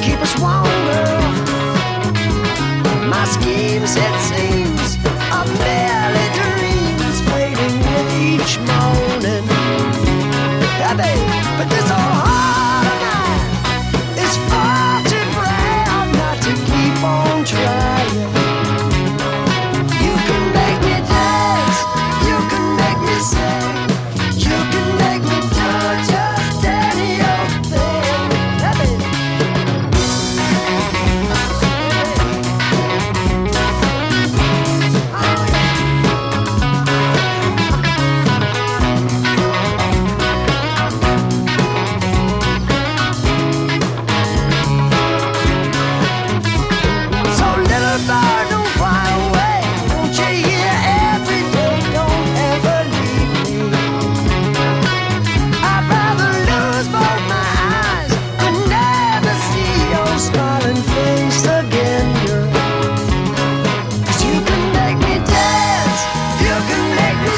keep us warm, girl. My schemes, it seems, are merely dreams, fading with each moment.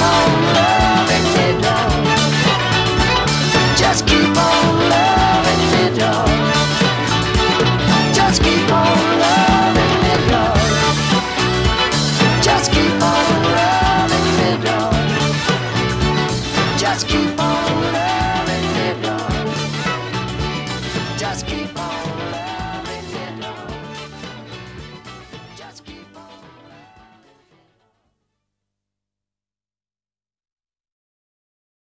home.